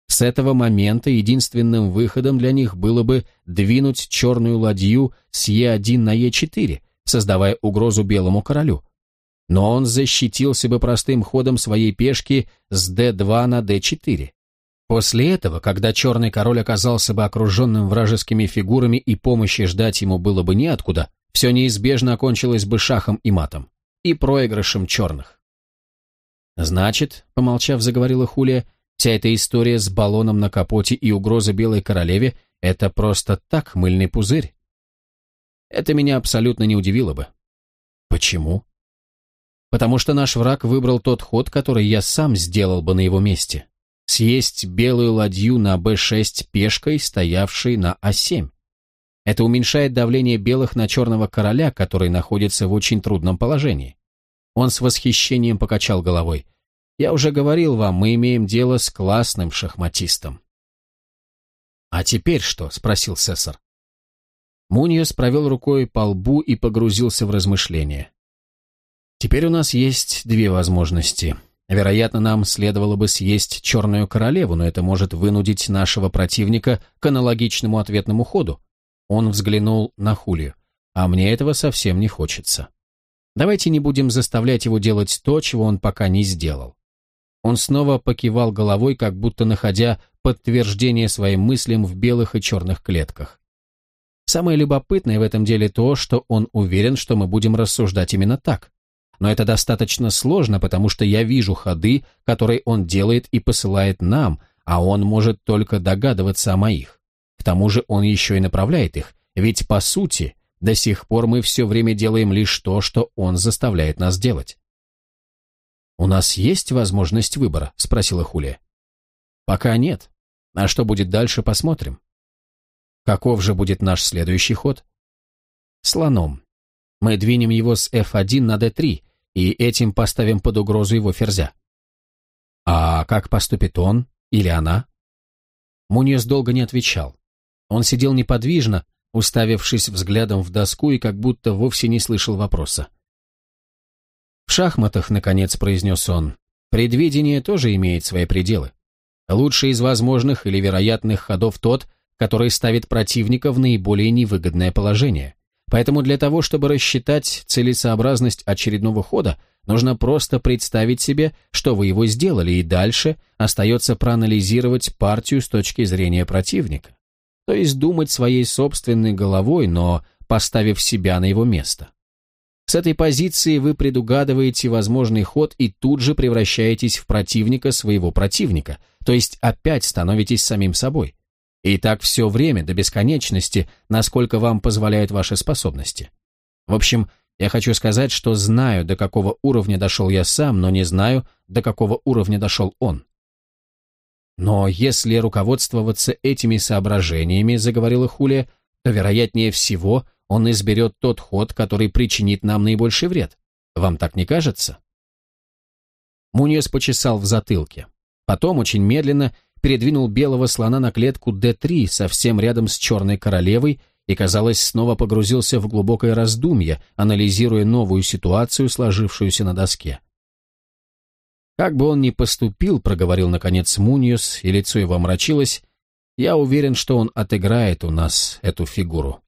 С этого момента единственным выходом для них было бы двинуть черную ладью с e1 на e4, создавая угрозу белому королю. Но он защитился бы простым ходом своей пешки с d2 на d4. После этого, когда черный король оказался бы окруженным вражескими фигурами и помощи ждать ему было бы неоткуда, все неизбежно окончилось бы шахом и матом. И проигрышем черных. «Значит», — помолчав, заговорила Хулия, «вся эта история с баллоном на капоте и угроза белой королеве — это просто так мыльный пузырь?» Это меня абсолютно не удивило бы. Почему? Потому что наш враг выбрал тот ход, который я сам сделал бы на его месте съесть белую ладью на b6 пешкой, стоявшей на а7. Это уменьшает давление белых на черного короля, который находится в очень трудном положении. Он с восхищением покачал головой. «Я уже говорил вам, мы имеем дело с классным шахматистом». «А теперь что?» — спросил Сесар. Муньес провел рукой по лбу и погрузился в размышления. «Теперь у нас есть две возможности. Вероятно, нам следовало бы съесть черную королеву, но это может вынудить нашего противника к аналогичному ответному ходу. Он взглянул на Хулию. А мне этого совсем не хочется. Давайте не будем заставлять его делать то, чего он пока не сделал. Он снова покивал головой, как будто находя подтверждение своим мыслям в белых и черных клетках. Самое любопытное в этом деле то, что он уверен, что мы будем рассуждать именно так но это достаточно сложно, потому что я вижу ходы, которые он делает и посылает нам, а он может только догадываться о моих. К тому же он еще и направляет их, ведь, по сути, до сих пор мы все время делаем лишь то, что он заставляет нас делать. «У нас есть возможность выбора?» – спросила Хулия. «Пока нет. А что будет дальше, посмотрим». «Каков же будет наш следующий ход?» «Слоном. Мы двинем его с f1 на d3, и этим поставим под угрозу его ферзя. А как поступит он или она? Муньес долго не отвечал. Он сидел неподвижно, уставившись взглядом в доску и как будто вовсе не слышал вопроса. «В шахматах, — наконец произнес он, — предвидение тоже имеет свои пределы. Лучший из возможных или вероятных ходов тот, который ставит противника в наиболее невыгодное положение. Поэтому для того, чтобы рассчитать целесообразность очередного хода, нужно просто представить себе, что вы его сделали, и дальше остается проанализировать партию с точки зрения противника. То есть думать своей собственной головой, но поставив себя на его место. С этой позиции вы предугадываете возможный ход и тут же превращаетесь в противника своего противника, то есть опять становитесь самим собой. И так все время, до бесконечности, насколько вам позволяют ваши способности. В общем, я хочу сказать, что знаю, до какого уровня дошел я сам, но не знаю, до какого уровня дошел он. Но если руководствоваться этими соображениями, заговорила Хулия, то, вероятнее всего, он изберет тот ход, который причинит нам наибольший вред. Вам так не кажется? Муниес почесал в затылке. Потом, очень медленно, передвинул белого слона на клетку D3 совсем рядом с черной королевой и, казалось, снова погрузился в глубокое раздумье, анализируя новую ситуацию, сложившуюся на доске. «Как бы он ни поступил», — проговорил наконец Муниус, и лицо его омрачилось, «я уверен, что он отыграет у нас эту фигуру».